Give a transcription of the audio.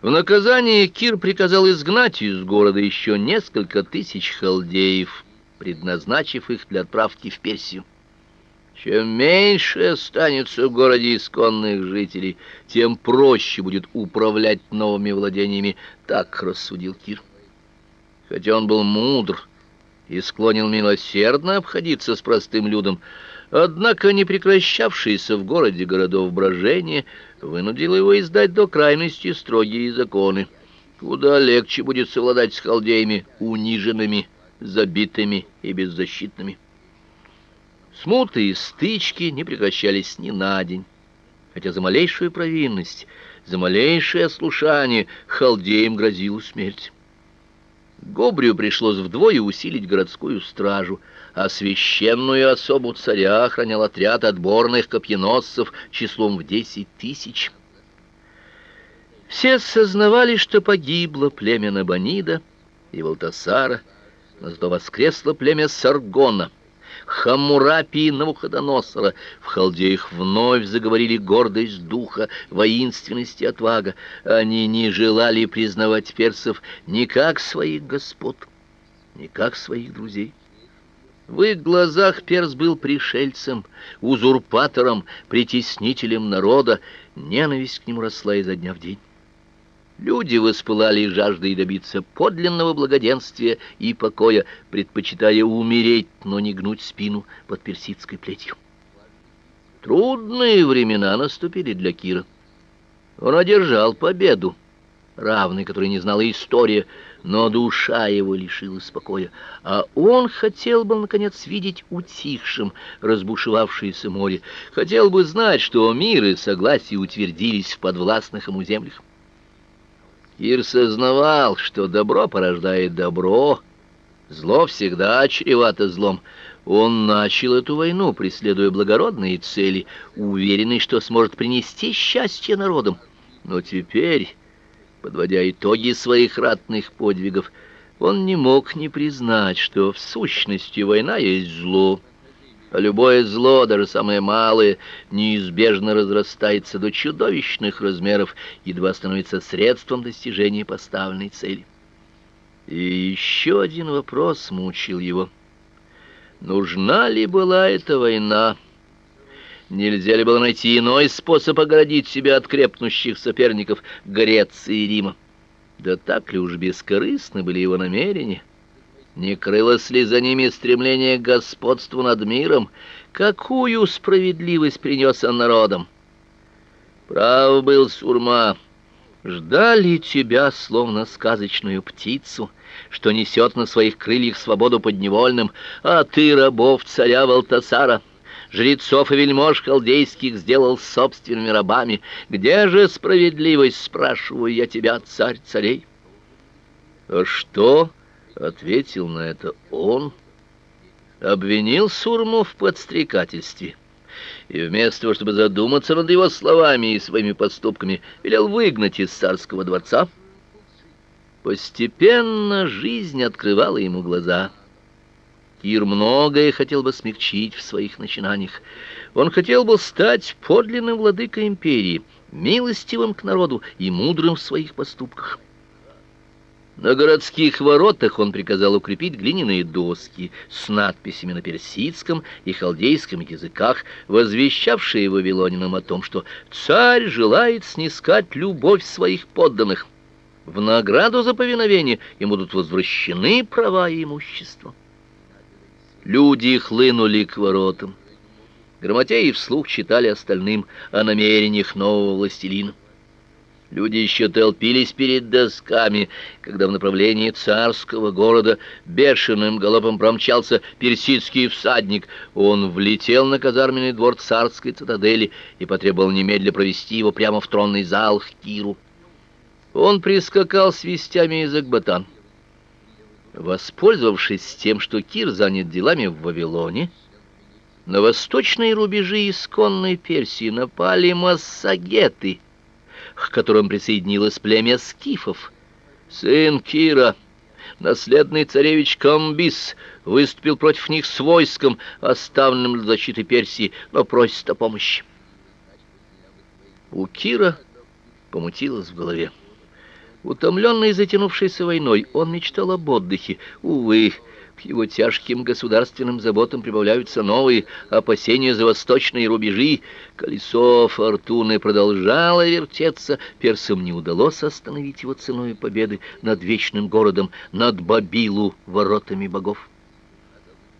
В наказание Кир приказал изгнать из города еще несколько тысяч халдеев, предназначив их для отправки в Персию. Чем меньше останется в городе исконных жителей, тем проще будет управлять новыми владениями, так рассудил Кир. Хотя он был мудр и склонен милосердно обходиться с простым людом, однако не прекращавшееся в городе городов брожение вынудило его издать до крайности строгие законы. Куда легче будет совладать с халдеями униженными, забитыми и беззащитными. Смуты и стычки не прекращались ни на день, хотя за малейшую провинность, за малейшее ослушание халдеям грозила смерть. Гобрию пришлось вдвое усилить городскую стражу, а священную особу царя охранял отряд отборных копьеносцев числом в десять тысяч. Все сознавали, что погибло племя Набонида и Валтасара, но зато воскресло племя Саргона — Хаммурапи и Навуходоносора. В халдеях вновь заговорили гордость духа, воинственность и отвага. Они не желали признавать персов ни как своих господ, ни как своих друзей. В их глазах Перс был пришельцем, узурпатором, притеснителем народа. Ненависть к нему росла изо дня в день. Люди воспылали жаждой добиться подлинного благоденствия и покоя, предпочитая умереть, но не гнуть спину под персидской плетью. Трудные времена наступили для Кира. Он одержал победу, равной которой не знала история, но душа его лишилась покоя, а он хотел бы, наконец, видеть утихшим разбушевавшееся море, хотел бы знать, что мир и согласие утвердились в подвластных ему землях. Кир сознавал, что добро порождает добро, зло всегда чревато злом. Он начал эту войну, преследуя благородные цели, уверенный, что сможет принести счастье народам. Но теперь, подводя итоги своих ратных подвигов, он не мог не признать, что в сущности война есть зло, любое зло, даже самое малое, неизбежно разрастается до чудовищных размеров, едва становится средством достижения поставленной цели. И еще один вопрос мучил его. Нужна ли была эта война? Нельзя ли было найти иной способ оградить себя от крепнущих соперников Греции и Рима? Да так ли уж бескорыстны были его намерения? Не крылось ли за ними стремление к господству над миром? Какую справедливость принес он народам? Прав был Сурма. Ждали тебя, словно сказочную птицу, что несет на своих крыльях свободу подневольным, а ты рабов царя Валтасара, жрецов и вельмож халдейских сделал собственными рабами. Где же справедливость, спрашиваю я тебя, царь царей? А что Ответил на это он, обвинил Сурму в подстрекательстве и вместо того, чтобы задуматься над его словами и своими поступками, велел выгнать из царского дворца. Постепенно жизнь открывала ему глаза. Кир многое хотел бы смягчить в своих начинаниях. Он хотел бы стать подлинным владыкой империи, милостивым к народу и мудрым в своих поступках. На городских воротах он приказал укрепить глиняные доски с надписями на персидском и халдейском языках, возвещавшие вавилонянам о том, что царь желает снискать любовь своих подданных. В награду за повиновение им будут возвращены права и имущество. Люди хлынули к воротам. Грамотеи вслух читали остальным о намерениях нового властелина. Люди еще толпились перед досками, когда в направлении царского города бешеным галопом промчался персидский всадник. Он влетел на казарменный двор царской цитадели и потребовал немедля провести его прямо в тронный зал к Киру. Он прискакал вестями из Акбатан. Воспользовавшись тем, что Кир занят делами в Вавилоне, на восточные рубежи исконной Персии напали массагеты — к которым присоединилось племя скифов. Сын Кира, наследный царевич Камбис, выступил против них с войском, оставленным для защиты Персии, но просит о помощи. У Кира помутилось в голове. Утомленный затянувшейся войной, он мечтал об отдыхе. Увы, его тяжким государственным заботам прибавляются новые опасения за восточные рубежи. Колесо фортуны продолжало вертеться, персам не удалось остановить его ценой победы над вечным городом, над Бабилу, воротами богов.